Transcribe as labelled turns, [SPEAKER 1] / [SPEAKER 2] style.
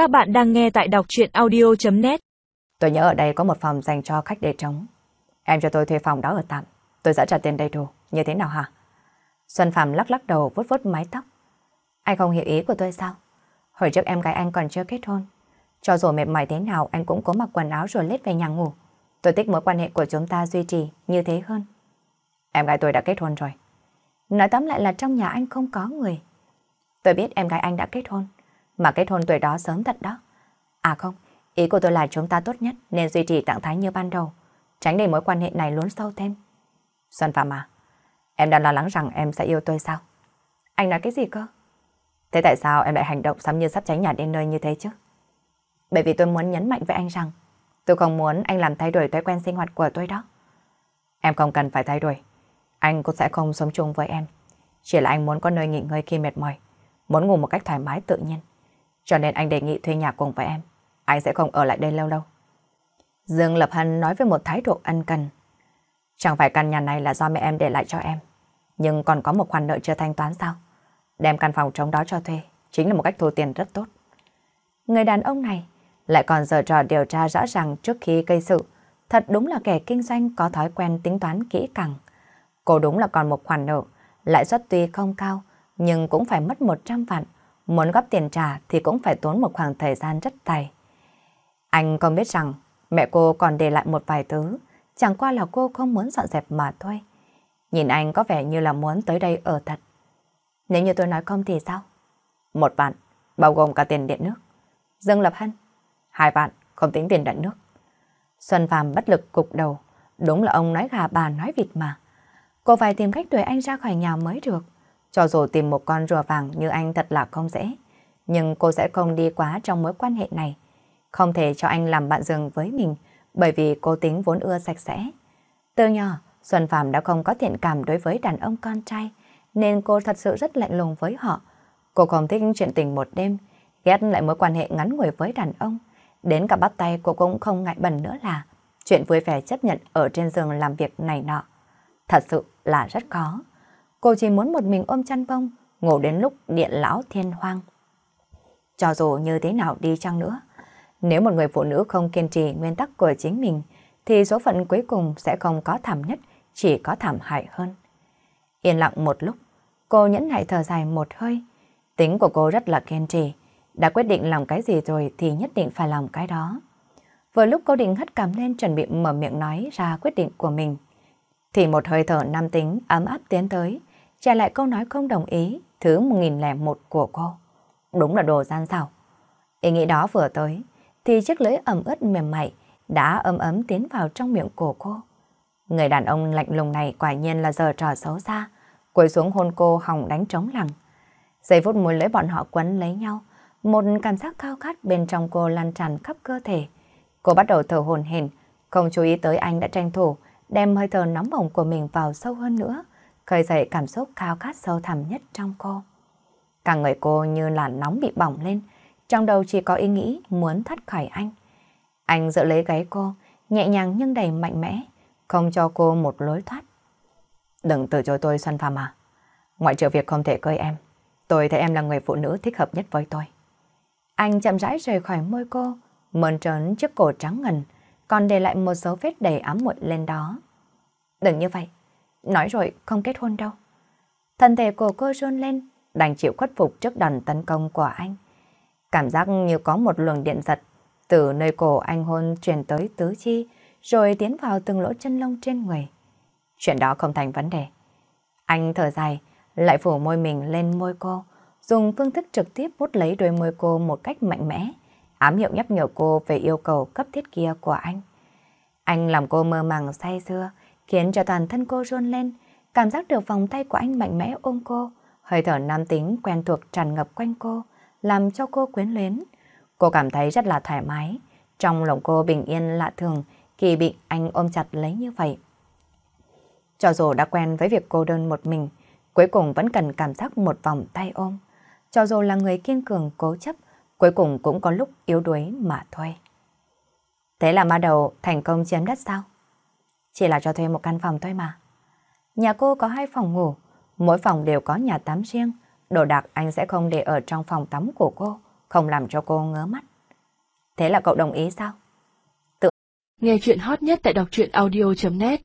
[SPEAKER 1] Các bạn đang nghe tại đọc chuyện audio.net
[SPEAKER 2] Tôi nhớ ở đây có một phòng dành cho khách để trống. Em cho tôi thuê phòng đó ở tạm. Tôi sẽ trả tiền đầy đủ. Như thế nào hả? Xuân Phạm lắc lắc đầu, vuốt vuốt mái tóc. Anh không hiểu ý của tôi sao? Hồi trước em gái anh còn chưa kết hôn. Cho dù mệt mỏi thế nào, anh cũng có mặc quần áo rồi lết về nhà ngủ. Tôi thích mối quan hệ của chúng ta duy trì như thế hơn. Em gái tôi đã kết hôn rồi. Nói tóm lại là trong nhà anh không có người. Tôi biết em gái anh đã kết hôn. Mà kết hôn tuổi đó sớm thật đó. À không, ý của tôi là chúng ta tốt nhất nên duy trì trạng thái như ban đầu. Tránh để mối quan hệ này lún sâu thêm. Xuân Phạm à, em đang lo lắng rằng em sẽ yêu tôi sao? Anh nói cái gì cơ? Thế tại sao em lại hành động sắm như sắp cháy nhà đến nơi như thế chứ? Bởi vì tôi muốn nhấn mạnh với anh rằng tôi không muốn anh làm thay đổi thói quen sinh hoạt của tôi đó. Em không cần phải thay đổi. Anh cũng sẽ không sống chung với em. Chỉ là anh muốn có nơi nghỉ ngơi khi mệt mỏi. Muốn ngủ một cách thoải mái tự nhiên. Cho nên anh đề nghị thuê nhà cùng với em. Anh sẽ không ở lại đây lâu lâu. Dương Lập Hân nói với một thái độ ân cần. Chẳng phải căn nhà này là do mẹ em để lại cho em. Nhưng còn có một khoản nợ chưa thanh toán sao? Đem căn phòng trống đó cho thuê. Chính là một cách thu tiền rất tốt. Người đàn ông này lại còn giờ trò điều tra rõ ràng trước khi gây sự. Thật đúng là kẻ kinh doanh có thói quen tính toán kỹ càng. Cô đúng là còn một khoản nợ. Lãi suất tuy không cao, nhưng cũng phải mất 100 vạn. Muốn góp tiền trả thì cũng phải tốn một khoảng thời gian rất dài. Anh không biết rằng mẹ cô còn để lại một vài thứ, chẳng qua là cô không muốn dọn dẹp mà thôi. Nhìn anh có vẻ như là muốn tới đây ở thật. Nếu như tôi nói không thì sao? Một vạn, bao gồm cả tiền điện nước. Dương Lập Hân, hai vạn, không tính tiền điện nước. Xuân Phạm bất lực cục đầu, đúng là ông nói gà bà nói vịt mà. Cô phải tìm cách đuổi anh ra khỏi nhà mới được. Cho dù tìm một con rùa vàng như anh thật là không dễ, nhưng cô sẽ không đi quá trong mối quan hệ này. Không thể cho anh làm bạn giường với mình, bởi vì cô tính vốn ưa sạch sẽ. Từ nhỏ, Xuân Phạm đã không có thiện cảm đối với đàn ông con trai, nên cô thật sự rất lạnh lùng với họ. Cô không thích chuyện tình một đêm, ghét lại mối quan hệ ngắn ngủi với đàn ông. Đến cả bắt tay cô cũng không ngại bẩn nữa là chuyện vui vẻ chấp nhận ở trên giường làm việc này nọ. Thật sự là rất khó. Cô chỉ muốn một mình ôm chăn bông, ngủ đến lúc điện lão thiên hoang. Cho dù như thế nào đi chăng nữa, nếu một người phụ nữ không kiên trì nguyên tắc của chính mình, thì số phận cuối cùng sẽ không có thảm nhất, chỉ có thảm hại hơn. Yên lặng một lúc, cô nhẫn nại thở dài một hơi. Tính của cô rất là kiên trì, đã quyết định làm cái gì rồi thì nhất định phải làm cái đó. Vừa lúc cô định hất cằm lên chuẩn bị mở miệng nói ra quyết định của mình, thì một hơi thở nam tính ấm áp tiến tới, trả lại câu nói không đồng ý, thứ 1001 của cô. Đúng là đồ gian xảo. Ý nghĩ đó vừa tới, thì chiếc lưỡi ẩm ướt mềm mại đã ấm ấm tiến vào trong miệng của cô. Người đàn ông lạnh lùng này quả nhiên là giờ trò xấu xa, quỳ xuống hôn cô hòng đánh trống lằng. Giây phút môi lưỡi bọn họ quấn lấy nhau, một cảm giác khao khát bên trong cô lan tràn khắp cơ thể. Cô bắt đầu thở hồn hển, không chú ý tới anh đã tranh thủ, đem hơi thở nóng bỏng của mình vào sâu hơn nữa, khơi dậy cảm xúc khao khát sâu thẳm nhất trong cô. Cả người cô như là nóng bị bỏng lên, trong đầu chỉ có ý nghĩ muốn thoát khỏi anh. Anh giữ lấy gáy cô, nhẹ nhàng nhưng đầy mạnh mẽ, không cho cô một lối thoát. Đừng từ chối tôi Xuân Phạm à. Ngoại trừ việc không thể cưới em, tôi thấy em là người phụ nữ thích hợp nhất với tôi. Anh chậm rãi rời khỏi môi cô, mơn trớn chiếc cổ trắng ngần, còn để lại một dấu vết đầy ám muội lên đó. Đừng như vậy, nói rồi không kết hôn đâu. Thân thể của cô run lên, đành chịu khuất phục trước đòn tấn công của anh. Cảm giác như có một luồng điện giật từ nơi cổ anh hôn truyền tới tứ chi, rồi tiến vào từng lỗ chân lông trên người. Chuyện đó không thành vấn đề. Anh thở dài, lại phủ môi mình lên môi cô, dùng phương thức trực tiếp bút lấy đôi môi cô một cách mạnh mẽ, ám hiệu nhắc nhở cô về yêu cầu cấp thiết kia của anh. Anh làm cô mơ màng say sưa, khiến cho toàn thân cô run lên, cảm giác được vòng tay của anh mạnh mẽ ôm cô, hơi thở nam tính quen thuộc tràn ngập quanh cô, làm cho cô quyến luyến. Cô cảm thấy rất là thoải mái, trong lòng cô bình yên lạ thường khi bị anh ôm chặt lấy như vậy. Cho dù đã quen với việc cô đơn một mình, cuối cùng vẫn cần cảm giác một vòng tay ôm. Cho dù là người kiên cường cố chấp, cuối cùng cũng có lúc yếu đuối mà thôi. Thế là ma đầu thành công chiếm đất sao? Chỉ là cho thuê một căn phòng thôi mà. Nhà cô có hai phòng ngủ, mỗi phòng đều có nhà tắm riêng. Đồ đạc anh sẽ không để ở trong phòng tắm của cô, không làm cho cô ngớ mắt. Thế là cậu đồng ý sao?
[SPEAKER 1] Nghe chuyện hot nhất tại đọc truyện audio.net